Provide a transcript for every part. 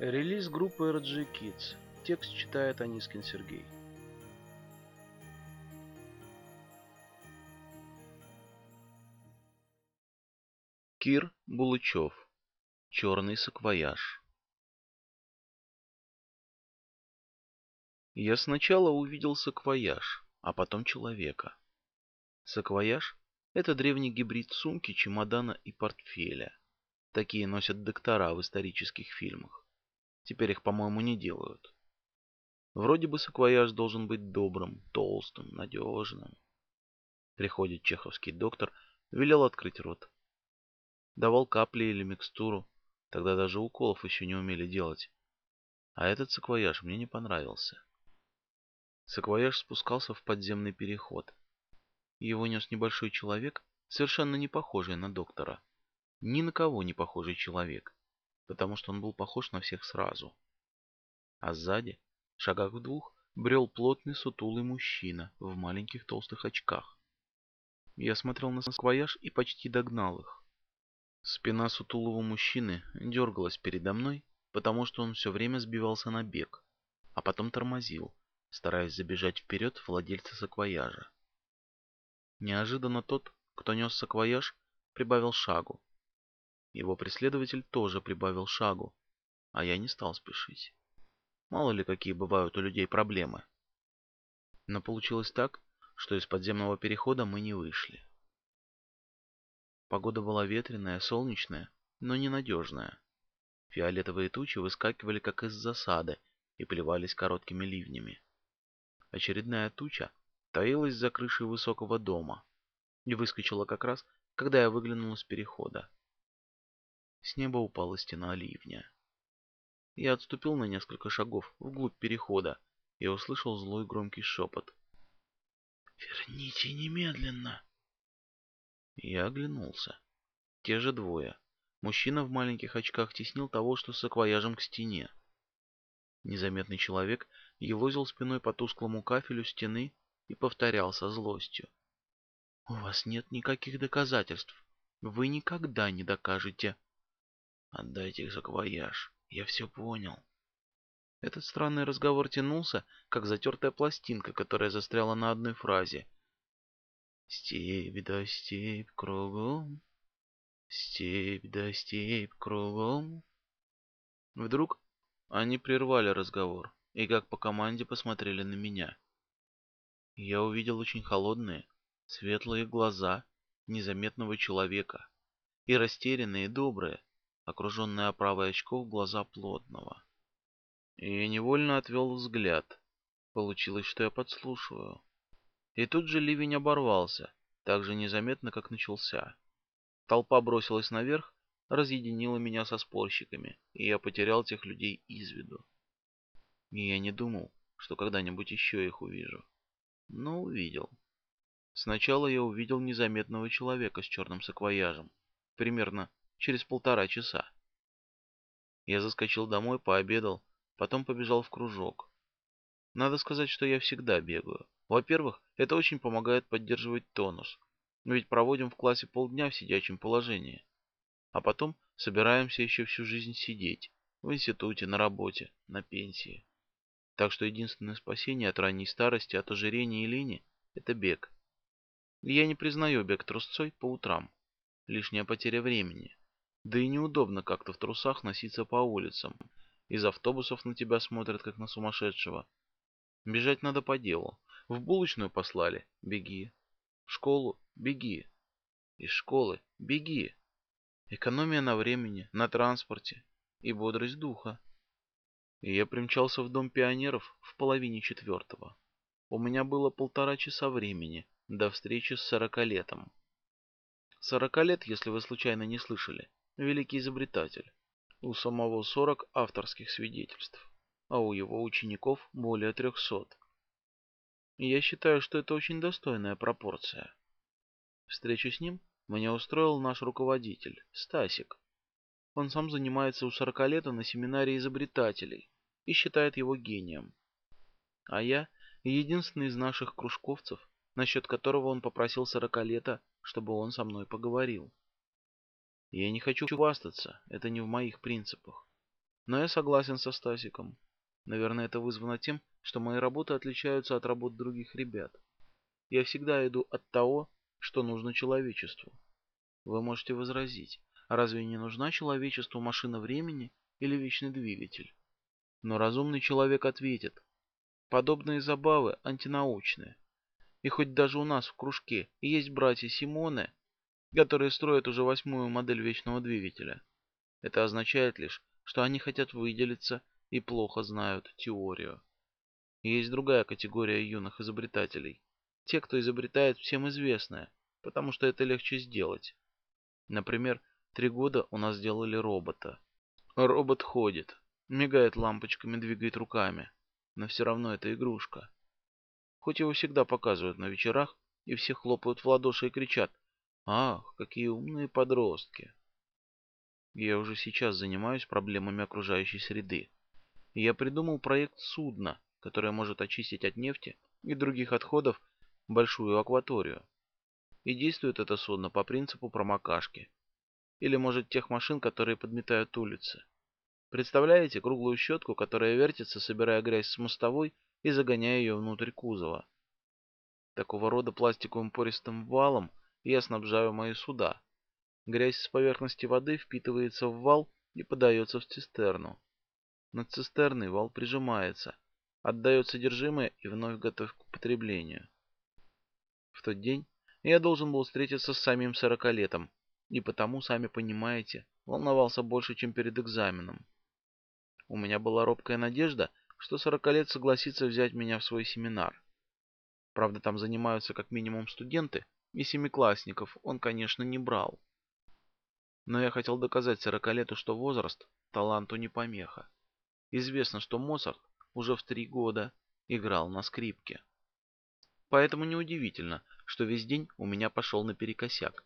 Релиз группы RG Kids. Текст читает Анискин Сергей. Кир Булычев. Черный саквояж. Я сначала увидел саквояж, а потом человека. Саквояж — это древний гибрид сумки, чемодана и портфеля. Такие носят доктора в исторических фильмах. Теперь их, по-моему, не делают. Вроде бы саквояж должен быть добрым, толстым, надежным. Приходит чеховский доктор, велел открыть рот. Давал капли или микстуру, тогда даже уколов еще не умели делать. А этот саквояж мне не понравился. Саквояж спускался в подземный переход. Его нес небольшой человек, совершенно не похожий на доктора. Ни на кого не похожий человек потому что он был похож на всех сразу. А сзади, в шагах в двух, брел плотный сутулый мужчина в маленьких толстых очках. Я смотрел на сквояж и почти догнал их. Спина сутулого мужчины дергалась передо мной, потому что он все время сбивался на бег, а потом тормозил, стараясь забежать вперед владельца саквояжа. Неожиданно тот, кто нес саквояж, прибавил шагу, его преследователь тоже прибавил шагу, а я не стал спешить. Мало ли какие бывают у людей проблемы. Но получилось так, что из подземного перехода мы не вышли. Погода была ветреная, солнечная, но ненадежная. Фиолетовые тучи выскакивали как из засады и плевались короткими ливнями. Очередная туча таилась за крышей высокого дома и выскочила как раз, когда я выглянул из перехода. С неба упала стена ливня. Я отступил на несколько шагов вглубь перехода и услышал злой громкий шепот. «Верните немедленно!» Я оглянулся. Те же двое. Мужчина в маленьких очках теснил того, что с акваяжем к стене. Незаметный человек елозил спиной по тусклому кафелю стены и повторял со злостью. «У вас нет никаких доказательств. Вы никогда не докажете...» Отдайте их саквояж. Я все понял. Этот странный разговор тянулся, как затертая пластинка, которая застряла на одной фразе. Степь да степь кругом, степь да степь кругом. Вдруг они прервали разговор и как по команде посмотрели на меня. Я увидел очень холодные, светлые глаза незаметного человека и растерянные, добрые, окруженные оправой очков глаза плотного. И невольно отвел взгляд. Получилось, что я подслушиваю. И тут же ливень оборвался, так же незаметно, как начался. Толпа бросилась наверх, разъединила меня со спорщиками, и я потерял тех людей из виду. И я не думал, что когда-нибудь еще их увижу. Но увидел. Сначала я увидел незаметного человека с черным саквояжем, примерно через полтора часа. Я заскочил домой, пообедал, потом побежал в кружок. Надо сказать, что я всегда бегаю. Во-первых, это очень помогает поддерживать тонус. Мы ведь проводим в классе полдня в сидячем положении. А потом собираемся еще всю жизнь сидеть. В институте, на работе, на пенсии. Так что единственное спасение от ранней старости, от ожирения и лени – это бег. И я не признаю бег трусцой по утрам. Лишняя потеря времени. Да и неудобно как-то в трусах носиться по улицам. Из автобусов на тебя смотрят, как на сумасшедшего. Бежать надо по делу. В булочную послали – беги. В школу – беги. Из школы – беги. Экономия на времени, на транспорте и бодрость духа. И я примчался в дом пионеров в половине четвертого. У меня было полтора часа времени до встречи с сорокалетом. Сорокалет, если вы случайно не слышали, великий изобретатель. У самого 40 авторских свидетельств, а у его учеников более 300. И я считаю, что это очень достойная пропорция. Встречу с ним мне устроил наш руководитель, Стасик. Он сам занимается у 40 лета на семинаре изобретателей и считает его гением. А я единственный из наших кружковцев, насчет которого он попросил 40 лета, чтобы он со мной поговорил. Я не хочу хвастаться, это не в моих принципах. Но я согласен со Стасиком. Наверное, это вызвано тем, что мои работы отличаются от работ других ребят. Я всегда иду от того, что нужно человечеству. Вы можете возразить, а разве не нужна человечеству машина времени или вечный двигатель? Но разумный человек ответит, подобные забавы антинаучные. И хоть даже у нас в кружке есть братья Симоне, которые строят уже восьмую модель вечного двигателя, это означает лишь, что они хотят выделиться и плохо знают теорию. Есть другая категория юных изобретателей. Те, кто изобретает всем известное, потому что это легче сделать. Например, три года у нас сделали робота. Робот ходит, мигает лампочками, двигает руками, но все равно это игрушка. Хоть его всегда показывают на вечерах, и все хлопают в ладоши и кричат «Ах, какие умные подростки!» Я уже сейчас занимаюсь проблемами окружающей среды. Я придумал проект судна, которое может очистить от нефти и других отходов большую акваторию. И действует это судно по принципу промокашки. Или, может, тех машин, которые подметают улицы. Представляете круглую щетку, которая вертится, собирая грязь с мостовой и загоняя ее внутрь кузова. Такого рода пластиковым пористым валом я снабжаю мои суда. Грязь с поверхности воды впитывается в вал и подается в цистерну. Над цистерной вал прижимается, отдает содержимое и вновь готов к употреблению. В тот день я должен был встретиться с самим сорокалетом, и потому, сами понимаете, волновался больше, чем перед экзаменом. У меня была робкая надежда, что сорокалет согласится взять меня в свой семинар. Правда, там занимаются как минимум студенты, и семиклассников он, конечно, не брал. Но я хотел доказать сорокалету, что возраст таланту не помеха. Известно, что Моцарт уже в три года играл на скрипке. Поэтому неудивительно, что весь день у меня пошел наперекосяк.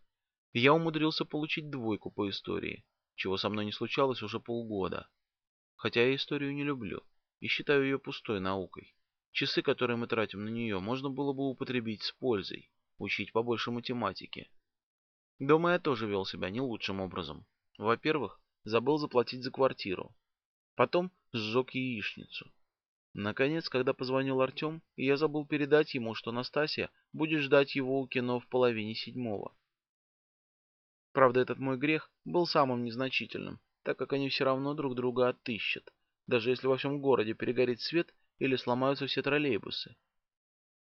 И я умудрился получить двойку по истории, чего со мной не случалось уже полгода. Хотя я историю не люблю и считаю ее пустой наукой. Часы, которые мы тратим на нее, можно было бы употребить с пользой, учить побольше математики. Дома я тоже вел себя не лучшим образом. Во-первых, забыл заплатить за квартиру. Потом сжег яичницу. Наконец, когда позвонил Артем, я забыл передать ему, что Настасья будет ждать его у кино в половине седьмого. Правда, этот мой грех был самым незначительным, так как они все равно друг друга отыщут, даже если во всем городе перегорит свет или сломаются все троллейбусы.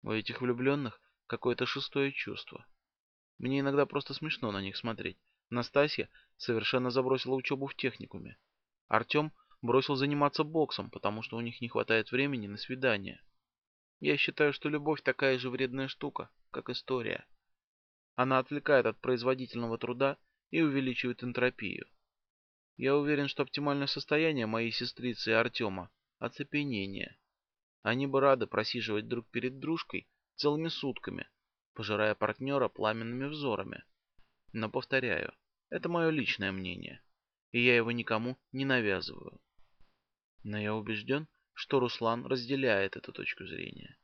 У этих влюбленных какое-то шестое чувство. Мне иногда просто смешно на них смотреть. Настасья совершенно забросила учебу в техникуме. Артем бросил заниматься боксом, потому что у них не хватает времени на свидание. Я считаю, что любовь такая же вредная штука, как история. Она отвлекает от производительного труда и увеличивает энтропию. Я уверен, что оптимальное состояние моей сестрицы и Артема – оцепенение. Они бы рады просиживать друг перед дружкой целыми сутками, пожирая партнера пламенными взорами. Но, повторяю, это мое личное мнение, и я его никому не навязываю. Но я убежден, что Руслан разделяет эту точку зрения.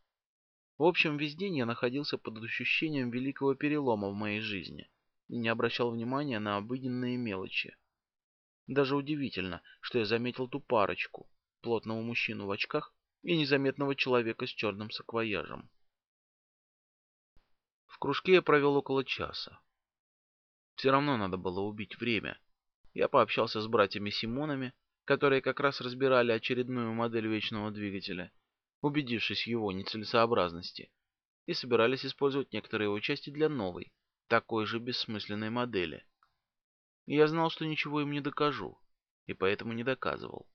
В общем, весь день я находился под ощущением великого перелома в моей жизни и не обращал внимания на обыденные мелочи. Даже удивительно, что я заметил ту парочку, плотного мужчину в очках и незаметного человека с черным саквояжем. В кружке я провел около часа. Все равно надо было убить время. Я пообщался с братьями Симонами, которые как раз разбирали очередную модель вечного двигателя, убедившись в его нецелесообразности, и собирались использовать некоторые его части для новой, такой же бессмысленной модели. Я знал, что ничего им не докажу, и поэтому не доказывал.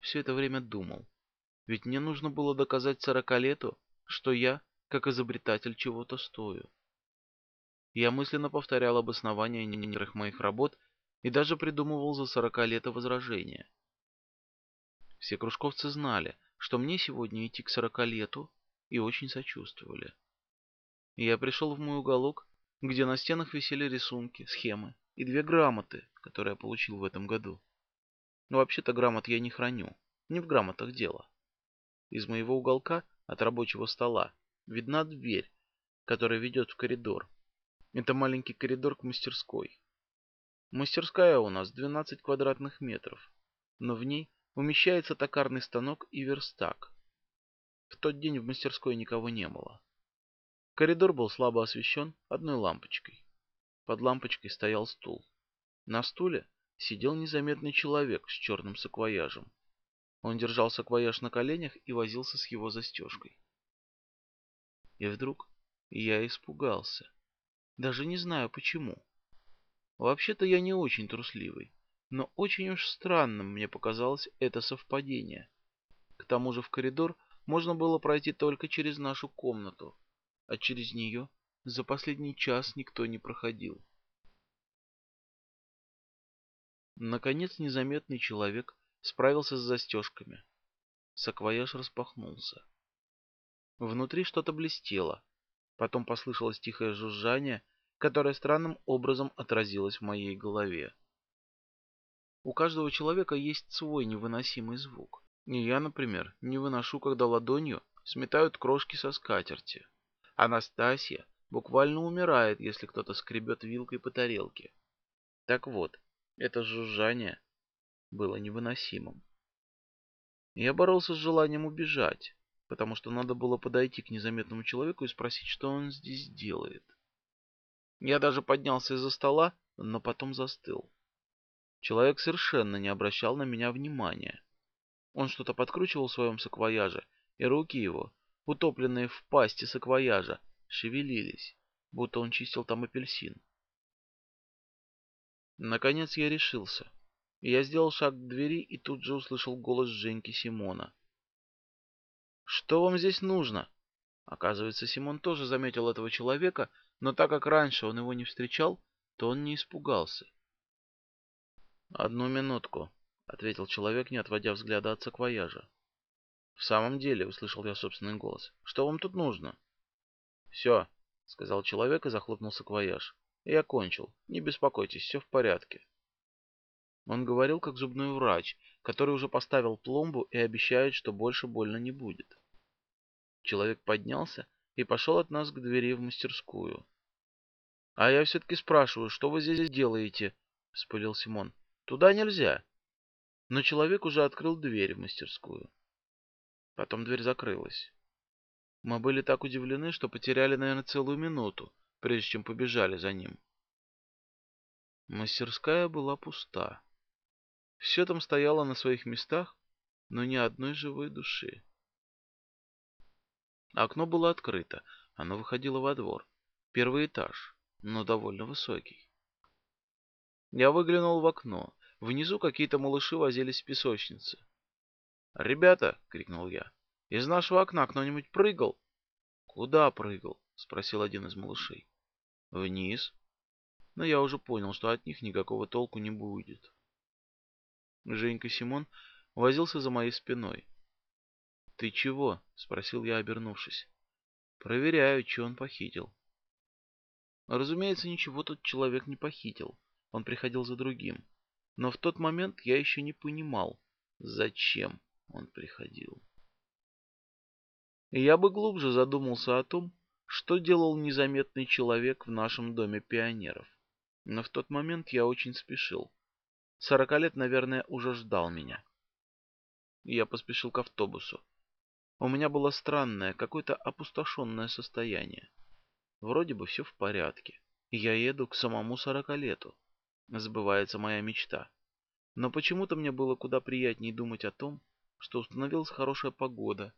Все это время думал. Ведь мне нужно было доказать сорокалету, что я, как изобретатель, чего-то стою. Я мысленно повторял обоснования некоторых моих работ и даже придумывал за сорока лета возражения. Все кружковцы знали, что мне сегодня идти к сорокалету, и очень сочувствовали. Я пришел в мой уголок, где на стенах висели рисунки, схемы и две грамоты, которые я получил в этом году. Вообще-то грамот я не храню, не в грамотах дело. Из моего уголка от рабочего стола видна дверь, которая ведет в коридор. Это маленький коридор к мастерской. Мастерская у нас 12 квадратных метров. но в ней умещается токарный станок и верстак. В тот день в мастерской никого не было. Коридор был слабо освещен одной лампочкой. Под лампочкой стоял стул. На стуле сидел незаметный человек с черным саквояжем. Он держал саквояж на коленях и возился с его застежкой. И вдруг я испугался. Даже не знаю почему. Вообще-то я не очень трусливый, но очень уж странным мне показалось это совпадение. К тому же в коридор можно было пройти только через нашу комнату, а через нее за последний час никто не проходил. Наконец незаметный человек справился с застежками. Саквояж распахнулся. Внутри что-то блестело. Потом послышалось тихое жужжание, которое странным образом отразилось в моей голове. У каждого человека есть свой невыносимый звук. И я, например, не выношу, когда ладонью сметают крошки со скатерти. Анастасия буквально умирает, если кто-то скребет вилкой по тарелке. Так вот, это жужжание было невыносимым. Я боролся с желанием убежать, потому что надо было подойти к незаметному человеку и спросить, что он здесь делает. Я даже поднялся из-за стола, но потом застыл. Человек совершенно не обращал на меня внимания. Он что-то подкручивал в своем саквояже, и руки его, утопленные в пасти саквояжа, шевелились, будто он чистил там апельсин. Наконец я решился. Я сделал шаг к двери и тут же услышал голос Женьки Симона. «Что вам здесь нужно?» Оказывается, Симон тоже заметил этого человека, но так как раньше он его не встречал, то он не испугался. «Одну минутку», — ответил человек, не отводя взгляда от саквояжа. «В самом деле», — услышал я собственный голос, — «что вам тут нужно?» «Все», — сказал человек и захлопнул саквояж. «Я кончил. Не беспокойтесь, все в порядке». Он говорил как зубной врач, который уже поставил пломбу и обещает, что больше больно не будет. Человек поднялся и пошел от нас к двери в мастерскую. — А я все-таки спрашиваю, что вы здесь делаете? — вспылил Симон. — Туда нельзя. Но человек уже открыл дверь в мастерскую. Потом дверь закрылась. Мы были так удивлены, что потеряли, наверное, целую минуту, прежде чем побежали за ним. Мастерская была пуста. Все там стояло на своих местах, но ни одной живой души. Окно было открыто, оно выходило во двор. Первый этаж, но довольно высокий. Я выглянул в окно. Внизу какие-то малыши возились в песочнице. «Ребята!» — крикнул я. «Из нашего окна кто-нибудь прыгал?» «Куда прыгал?» — спросил один из малышей. «Вниз». Но я уже понял, что от них никакого толку не будет. Женька Симон возился за моей спиной. «Ты чего?» — спросил я, обернувшись. «Проверяю, что он похитил». Разумеется, ничего тот человек не похитил. Он приходил за другим. Но в тот момент я еще не понимал, зачем он приходил. Я бы глубже задумался о том, что делал незаметный человек в нашем доме пионеров. Но в тот момент я очень спешил. Сорока лет, наверное, уже ждал меня. Я поспешил к автобусу. У меня было странное, какое-то опустошенное состояние. Вроде бы все в порядке. Я еду к самому сорокалету. Сбывается моя мечта. Но почему-то мне было куда приятнее думать о том, что установилась хорошая погода,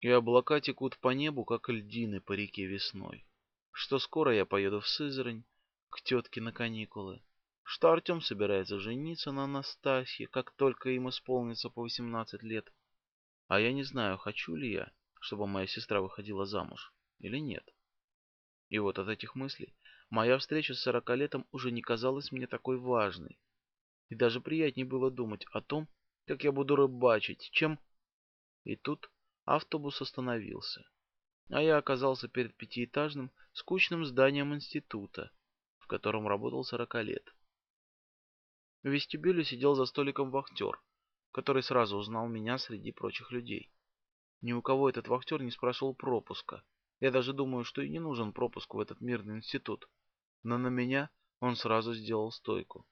и облака текут по небу, как льдины по реке весной, что скоро я поеду в Сызрань к тетке на каникулы, что Артем собирается жениться на Анастасии, как только им исполнится по 18 лет. А я не знаю, хочу ли я, чтобы моя сестра выходила замуж или нет. И вот от этих мыслей моя встреча с сорокалетом уже не казалась мне такой важной. И даже приятнее было думать о том, как я буду рыбачить, чем... И тут автобус остановился, а я оказался перед пятиэтажным, скучным зданием института, в котором работал сорокалет. В вестибюле сидел за столиком вахтер, который сразу узнал меня среди прочих людей. Ни у кого этот вахтер не спрашивал пропуска. Я даже думаю, что и не нужен пропуск в этот мирный институт. Но на меня он сразу сделал стойку.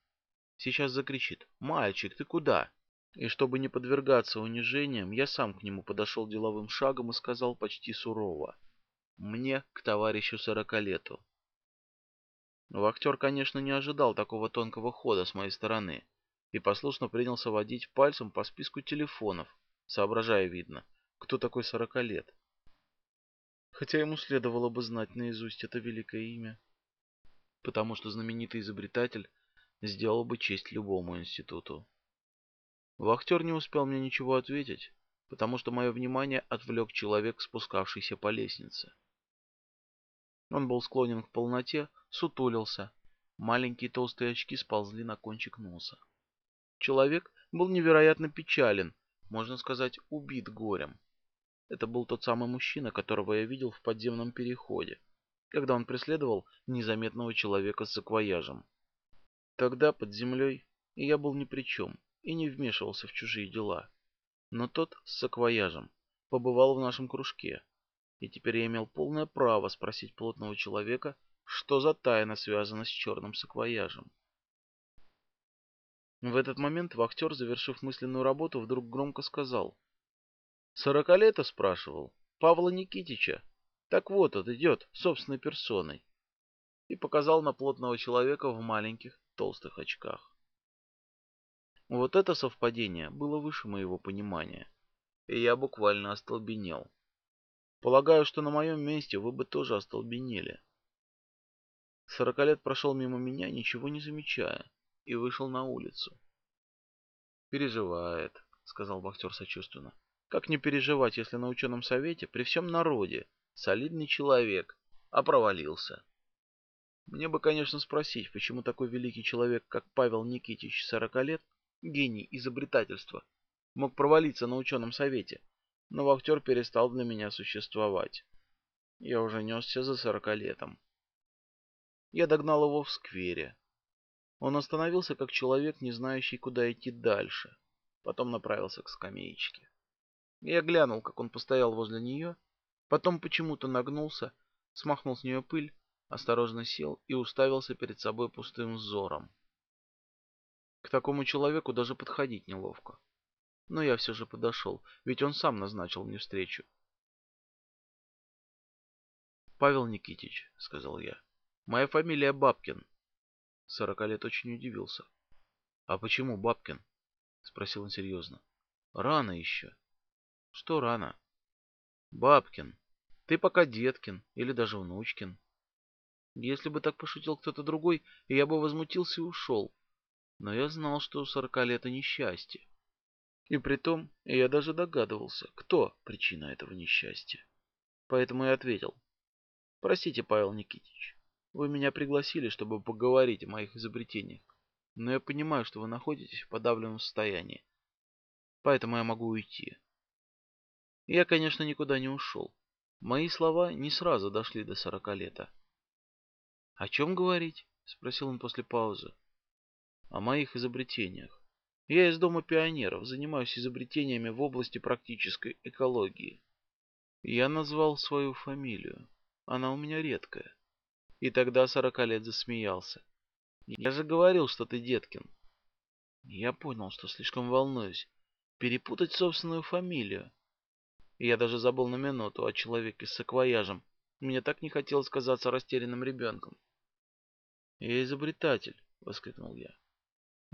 Сейчас закричит «Мальчик, ты куда?» И чтобы не подвергаться унижениям, я сам к нему подошел деловым шагом и сказал почти сурово. Мне к товарищу сорокалету. Вахтер, конечно, не ожидал такого тонкого хода с моей стороны и послушно принялся водить пальцем по списку телефонов, соображая, видно, кто такой сорокалет. Хотя ему следовало бы знать наизусть это великое имя, потому что знаменитый изобретатель сделал бы честь любому институту. Вахтер не успел мне ничего ответить, потому что мое внимание отвлек человек, спускавшийся по лестнице. Он был склонен к полноте, сутулился. Маленькие толстые очки сползли на кончик носа. Человек был невероятно печален, можно сказать, убит горем. Это был тот самый мужчина, которого я видел в подземном переходе, когда он преследовал незаметного человека с саквояжем. Тогда под землей я был ни при чем и не вмешивался в чужие дела. Но тот с саквояжем побывал в нашем кружке, и теперь я имел полное право спросить плотного человека, что за тайна связана с черным саквояжем. В этот момент вахтер, завершив мысленную работу, вдруг громко сказал. «Сорокалета?» — спрашивал. «Павла Никитича. Так вот, он идет, собственной персоной». И показал на плотного человека в маленьких толстых очках. Вот это совпадение было выше моего понимания, и я буквально остолбенел. Полагаю, что на моем месте вы бы тоже остолбенели. Сорокалет прошел мимо меня, ничего не замечая, и вышел на улицу. «Переживает», — сказал Бахтер сочувственно. «Как не переживать, если на ученом совете при всем народе солидный человек, а провалился?» Мне бы, конечно, спросить, почему такой великий человек, как Павел Никитич, сорока лет, гений изобретательства, мог провалиться на ученом совете, но вахтер перестал для меня существовать. Я уже несся за сорокалетом. Я догнал его в сквере. Он остановился, как человек, не знающий, куда идти дальше. Потом направился к скамеечке. Я глянул, как он постоял возле нее, потом почему-то нагнулся, смахнул с нее пыль, осторожно сел и уставился перед собой пустым взором. К такому человеку даже подходить неловко. Но я все же подошел, ведь он сам назначил мне встречу. «Павел Никитич», — сказал я, — «моя фамилия Бабкин». Сорока лет очень удивился. «А почему Бабкин?» — спросил он серьезно. «Рано еще». «Что рано?» «Бабкин. Ты пока Деткин или даже Внучкин». Если бы так пошутил кто-то другой, я бы возмутился и ушел. Но я знал, что сорока лет несчастье. И притом я даже догадывался, кто причина этого несчастья. Поэтому я ответил. Простите, Павел Никитич, вы меня пригласили, чтобы поговорить о моих изобретениях. Но я понимаю, что вы находитесь в подавленном состоянии. Поэтому я могу уйти. Я, конечно, никуда не ушел. Мои слова не сразу дошли до сорока лета. «О чем говорить?» — спросил он после паузы. «О моих изобретениях. Я из Дома пионеров, занимаюсь изобретениями в области практической экологии. Я назвал свою фамилию. Она у меня редкая. И тогда сорока лет засмеялся. Я же говорил, что ты Деткин. Я понял, что слишком волнуюсь. Перепутать собственную фамилию. Я даже забыл на минуту о человеке с саквояжем. Мне так не хотелось казаться растерянным ребенком. «Я изобретатель!» — воскликнул я.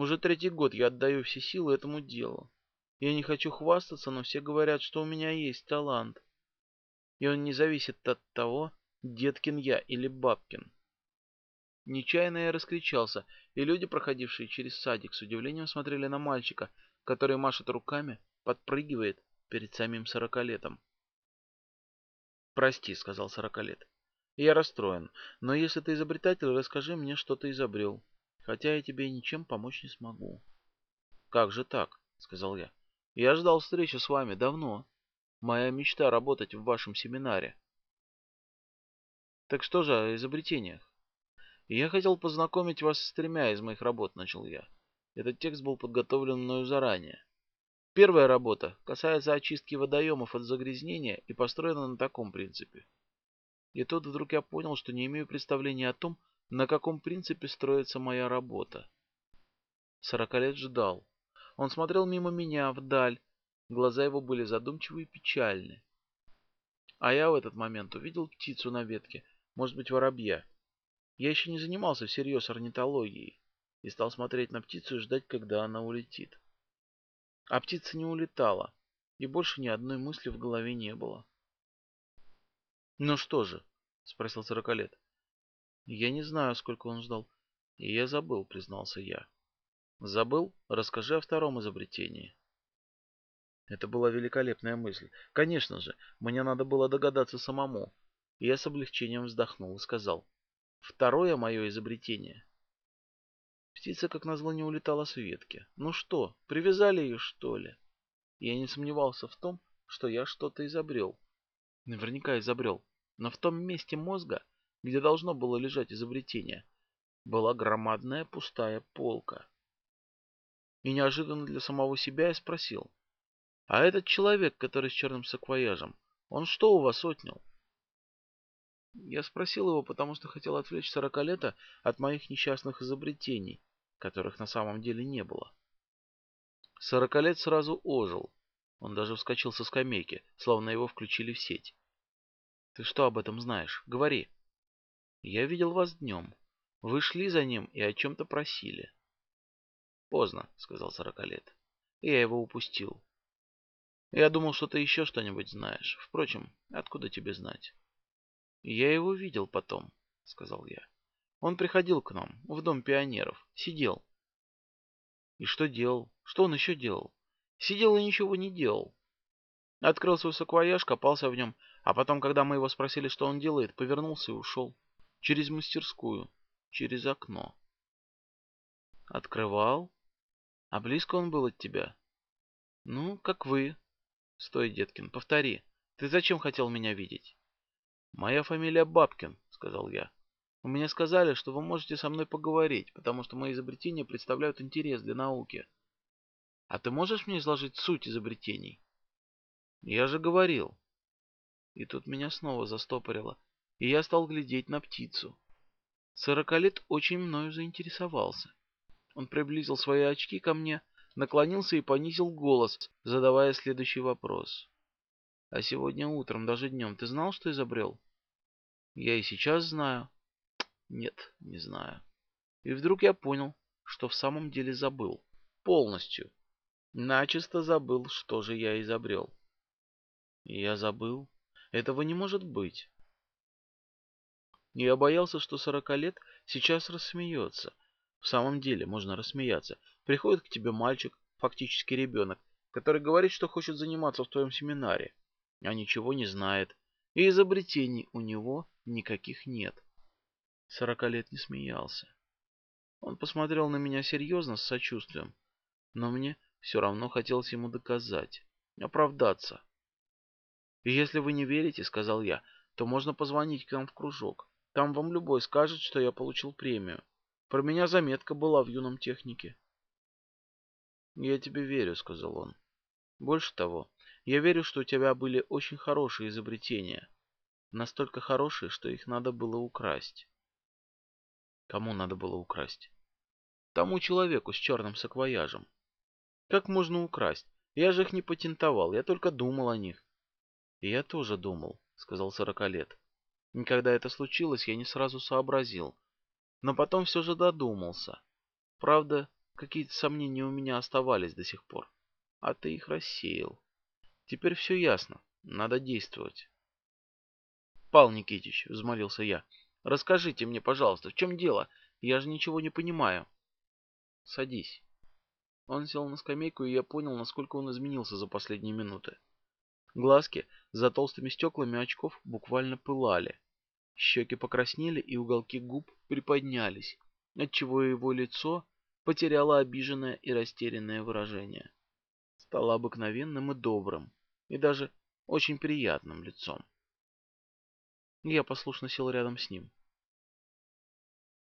Уже третий год я отдаю все силы этому делу. Я не хочу хвастаться, но все говорят, что у меня есть талант. И он не зависит от того, Деткин я или Бабкин. Нечаянно я раскричался, и люди, проходившие через садик, с удивлением смотрели на мальчика, который машет руками, подпрыгивает перед самим сорокалетом. «Прости», — сказал сорокалет. «Я расстроен, но если ты изобретатель, расскажи мне, что ты изобрел хотя я тебе ничем помочь не смогу. — Как же так? — сказал я. — Я ждал встречи с вами давно. Моя мечта — работать в вашем семинаре. — Так что же о изобретениях? — Я хотел познакомить вас с тремя из моих работ, — начал я. Этот текст был подготовлен мною заранее. Первая работа касается очистки водоемов от загрязнения и построена на таком принципе. И тут вдруг я понял, что не имею представления о том, на каком принципе строится моя работа. Сорока лет ждал. Он смотрел мимо меня, вдаль. Глаза его были задумчивы и печальны. А я в этот момент увидел птицу на ветке, может быть, воробья. Я еще не занимался всерьез орнитологией и стал смотреть на птицу и ждать, когда она улетит. А птица не улетала, и больше ни одной мысли в голове не было. «Ну что же?» — спросил сорокалет. «Я не знаю, сколько он ждал. И я забыл», — признался я. «Забыл? Расскажи о втором изобретении». Это была великолепная мысль. Конечно же, мне надо было догадаться самому. И я с облегчением вздохнул и сказал. Второе мое изобретение. Птица, как назло, не улетала с ветки. Ну что, привязали ее, что ли? Я не сомневался в том, что я что-то изобрел. Наверняка изобрел. Но в том месте мозга, где должно было лежать изобретение, была громадная пустая полка. И неожиданно для самого себя я спросил. А этот человек, который с черным саквояжем, он что у вас отнял? Я спросил его, потому что хотел отвлечь сорокалета от моих несчастных изобретений, которых на самом деле не было. Сорокалет сразу ожил. Он даже вскочил со скамейки, словно его включили в сеть. «Ты что об этом знаешь? Говори». «Я видел вас днем. Вы шли за ним и о чем-то просили». «Поздно», — сказал сорокалет. «Я его упустил. Я думал, что ты еще что-нибудь знаешь. Впрочем, откуда тебе знать? Я его видел потом, сказал я. Он приходил к нам, в дом пионеров, сидел. И что делал? Что он еще делал? Сидел и ничего не делал. Открыл свой саквояж, копался в нем, а потом, когда мы его спросили, что он делает, повернулся и ушел. Через мастерскую, через окно. Открывал? А близко он был от тебя? Ну, как вы, Стой, Деткин, повтори. Ты зачем хотел меня видеть? Моя фамилия Бабкин, сказал я. У меня сказали, что вы можете со мной поговорить, потому что мои изобретения представляют интерес для науки. А ты можешь мне изложить суть изобретений? Я же говорил. И тут меня снова застопорило, и я стал глядеть на птицу. Сорокалет очень мною заинтересовался. Он приблизил свои очки ко мне, наклонился и понизил голос, задавая следующий вопрос. «А сегодня утром, даже днем, ты знал, что изобрел?» «Я и сейчас знаю». «Нет, не знаю». И вдруг я понял, что в самом деле забыл. Полностью. Начисто забыл, что же я изобрел. я забыл. Этого не может быть. Я боялся, что сорока лет сейчас рассмеется. В самом деле можно рассмеяться. Приходит к тебе мальчик, фактически ребенок, который говорит, что хочет заниматься в твоем семинаре, а ничего не знает, и изобретений у него никаких нет. Сорока лет не смеялся. Он посмотрел на меня серьезно, с сочувствием, но мне все равно хотелось ему доказать, оправдаться. «И если вы не верите, — сказал я, — то можно позвонить к нам в кружок. Там вам любой скажет, что я получил премию. Про меня заметка была в юном технике. «Я тебе верю», — сказал он. «Больше того, я верю, что у тебя были очень хорошие изобретения. Настолько хорошие, что их надо было украсть». «Кому надо было украсть?» «Тому человеку с черным саквояжем». «Как можно украсть? Я же их не патентовал, я только думал о них». «И я тоже думал», — сказал сорокалет. И когда это случилось, я не сразу сообразил, но потом все же додумался. Правда, какие-то сомнения у меня оставались до сих пор. А ты их рассеял. Теперь все ясно. Надо действовать. Пал Никитич, взмолился я, расскажите мне, пожалуйста, в чем дело? Я же ничего не понимаю. Садись. Он сел на скамейку, и я понял, насколько он изменился за последние минуты. Глазки за толстыми стеклами очков буквально пылали. Щеки покраснели, и уголки губ приподнялись, отчего его лицо потеряло обиженное и растерянное выражение. Стало обыкновенным и добрым, и даже очень приятным лицом. Я послушно сел рядом с ним.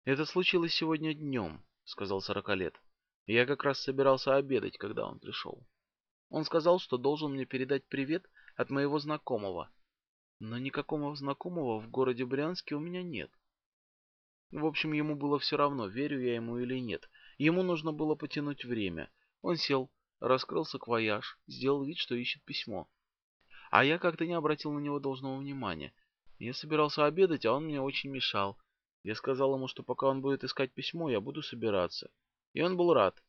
«Это случилось сегодня днем», — сказал сорокалет. «Я как раз собирался обедать, когда он пришел. Он сказал, что должен мне передать привет от моего знакомого, но никакого знакомого в городе Брянске у меня нет. В общем, ему было все равно, верю я ему или нет. Ему нужно было потянуть время. Он сел, раскрыл саквояж, сделал вид, что ищет письмо. А я как-то не обратил на него должного внимания. Я собирался обедать, а он мне очень мешал. Я сказал ему, что пока он будет искать письмо, я буду собираться. И он был рад.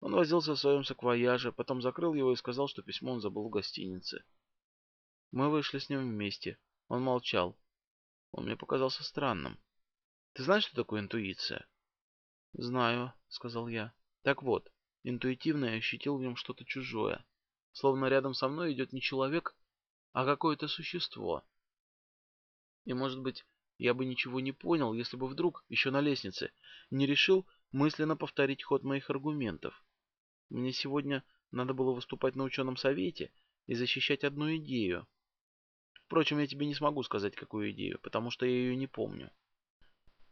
Он возился в своем саквояже, потом закрыл его и сказал, что письмо он забыл в гостинице. Мы вышли с ним вместе. Он молчал. Он мне показался странным. Ты знаешь, что такое интуиция? Знаю, сказал я. Так вот, интуитивно я ощутил в нем что-то чужое. Словно рядом со мной идет не человек, а какое-то существо. И, может быть, я бы ничего не понял, если бы вдруг, еще на лестнице, не решил мысленно повторить ход моих аргументов. Мне сегодня надо было выступать на ученом совете и защищать одну идею. Впрочем, я тебе не смогу сказать, какую идею, потому что я ее не помню.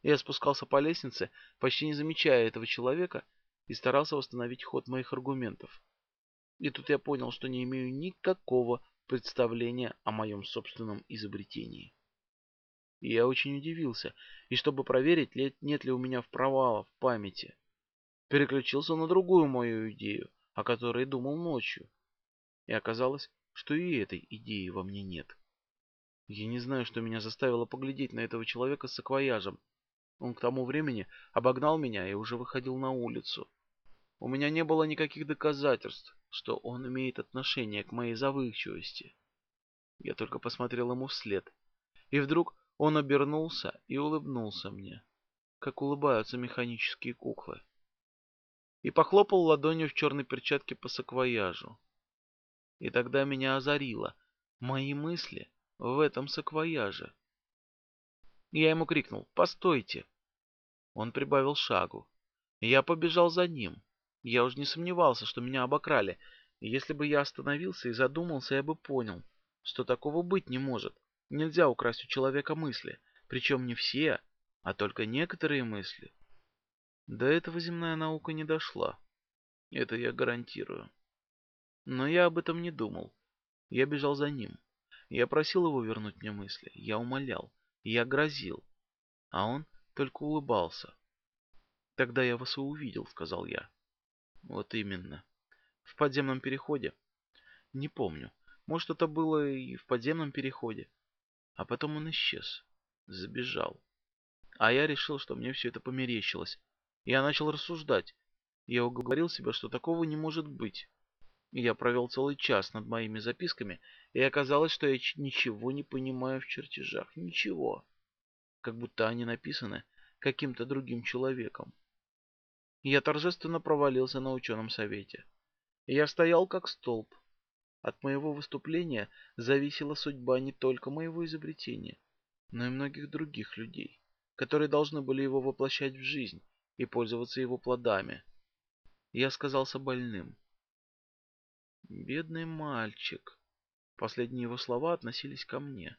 Я спускался по лестнице, почти не замечая этого человека, и старался восстановить ход моих аргументов. И тут я понял, что не имею никакого представления о моем собственном изобретении. И я очень удивился, и чтобы проверить, нет ли у меня провалов в памяти, переключился на другую мою идею, о которой думал ночью. И оказалось, что и этой идеи во мне нет. Я не знаю, что меня заставило поглядеть на этого человека с саквояжем. Он к тому времени обогнал меня и уже выходил на улицу. У меня не было никаких доказательств, что он имеет отношение к моей завыхчивости. Я только посмотрел ему вслед. И вдруг он обернулся и улыбнулся мне, как улыбаются механические куклы. И похлопал ладонью в черной перчатке по саквояжу. И тогда меня озарило. Мои мысли в этом саквояже. Я ему крикнул «Постойте!». Он прибавил шагу. Я побежал за ним. Я уж не сомневался, что меня обокрали. Если бы я остановился и задумался, я бы понял, что такого быть не может. Нельзя украсть у человека мысли, причем не все, а только некоторые мысли. До этого земная наука не дошла. Это я гарантирую. Но я об этом не думал. Я бежал за ним. Я просил его вернуть мне мысли. Я умолял. Я грозил. А он только улыбался. «Тогда я вас и увидел», — сказал я. «Вот именно. В подземном переходе?» «Не помню. Может, это было и в подземном переходе. А потом он исчез. Забежал. А я решил, что мне все это померещилось. Я начал рассуждать. Я уговорил себя, что такого не может быть. Я провел целый час над моими записками, и оказалось, что я ничего не понимаю в чертежах. Ничего. Как будто они написаны каким-то другим человеком. Я торжественно провалился на ученом совете. Я стоял как столб, от моего выступления зависела судьба не только моего изобретения, но и многих других людей, которые должны были его воплощать в жизнь и пользоваться его плодами. Я сказался больным. Бедный мальчик. Последние его слова относились ко мне.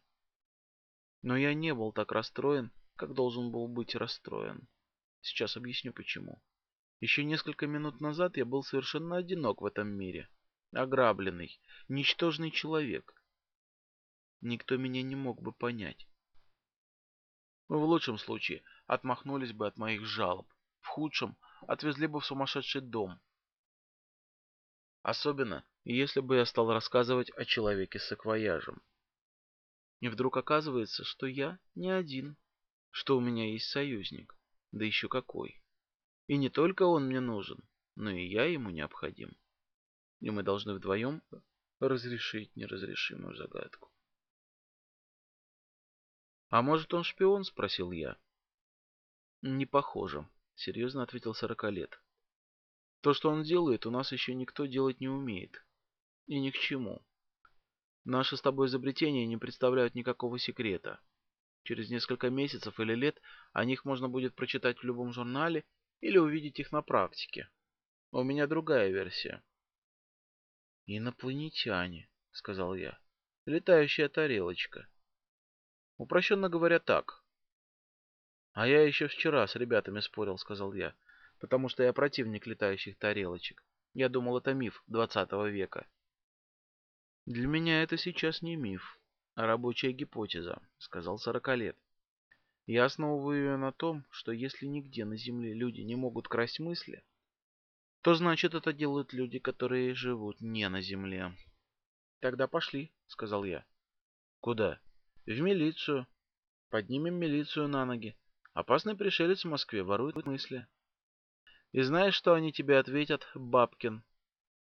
Но я не был так расстроен, как должен был быть расстроен. Сейчас объясню почему. Еще несколько минут назад я был совершенно одинок в этом мире ограбленный, ничтожный человек. Никто меня не мог бы понять. В лучшем случае отмахнулись бы от моих жалоб, в худшем отвезли бы в сумасшедший дом. Особенно, если бы я стал рассказывать о человеке с саквояжем. И вдруг оказывается, что я не один, что у меня есть союзник, да еще какой. И не только он мне нужен, но и я ему необходим и мы должны вдвоем разрешить неразрешимую загадку. «А может, он шпион?» — спросил я. «Не похоже», — серьезно ответил сорокалет. «То, что он делает, у нас еще никто делать не умеет. И ни к чему. Наши с тобой изобретения не представляют никакого секрета. Через несколько месяцев или лет о них можно будет прочитать в любом журнале или увидеть их на практике. У меня другая версия. «Инопланетяне», — сказал я. «Летающая тарелочка». Упрощенно говоря, так. «А я еще вчера с ребятами спорил», — сказал я, «потому что я противник летающих тарелочек. Я думал, это миф двадцатого века». «Для меня это сейчас не миф, а рабочая гипотеза», — сказал сорокалет. «Я основываю ее на том, что если нигде на Земле люди не могут красть мысли, то значит это делают люди, которые живут не на земле. Тогда пошли, сказал я. Куда? В милицию. Поднимем милицию на ноги. Опасный пришелец в Москве ворует мысли. И знаешь, что они тебе ответят, Бабкин?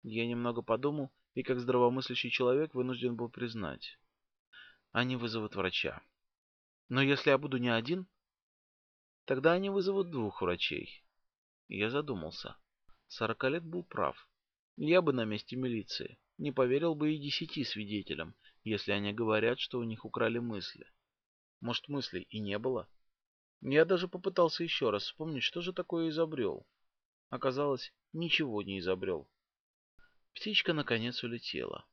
Я немного подумал и, как здравомыслящий человек, вынужден был признать. Они вызовут врача. Но если я буду не один, тогда они вызовут двух врачей. Я задумался. Сорока лет был прав. Я бы на месте милиции не поверил бы и десяти свидетелям, если они говорят, что у них украли мысли. Может, мыслей и не было? Я даже попытался еще раз вспомнить, что же такое изобрел. Оказалось, ничего не изобрел. Птичка наконец улетела.